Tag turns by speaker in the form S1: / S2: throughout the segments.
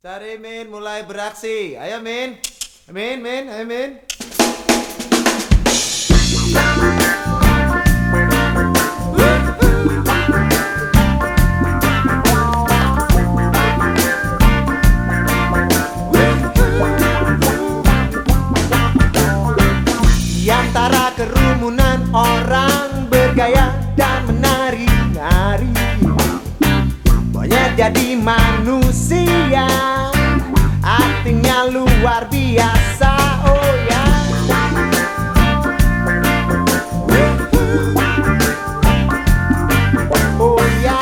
S1: Cari Min mulai beraksi. Ayo Min. Min, Min, ayo Min. Di antara kerumunan orang jadi manusia. Artinya luar biasa Oh ya. Oh ya.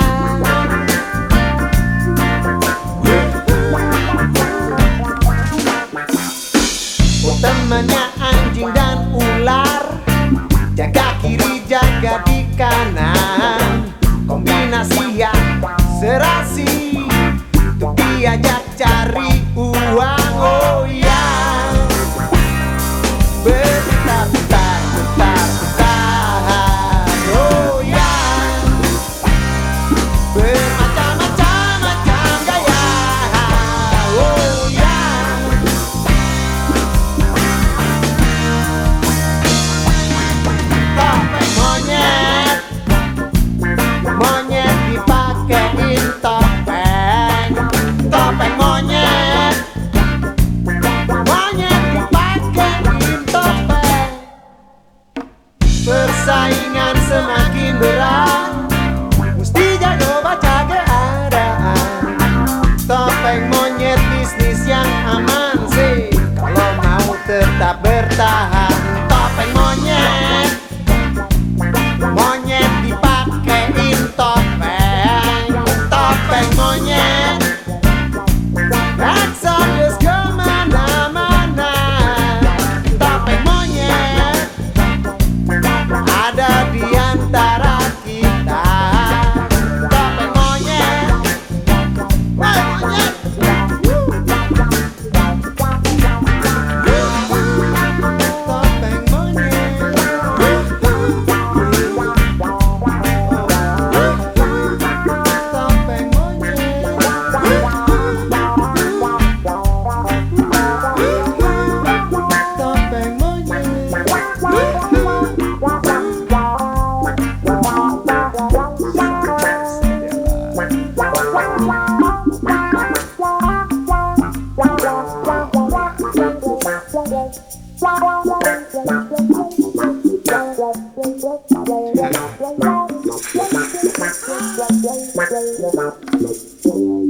S1: Oh temannya anjing dan ular. Jaga kiri jaga di kanan yang serasi Persaingan semakin berat. Mesti jago baca keadaan Topeng monyet bisnis yang aman sih. Kalau mau tetap bertahan Thank you.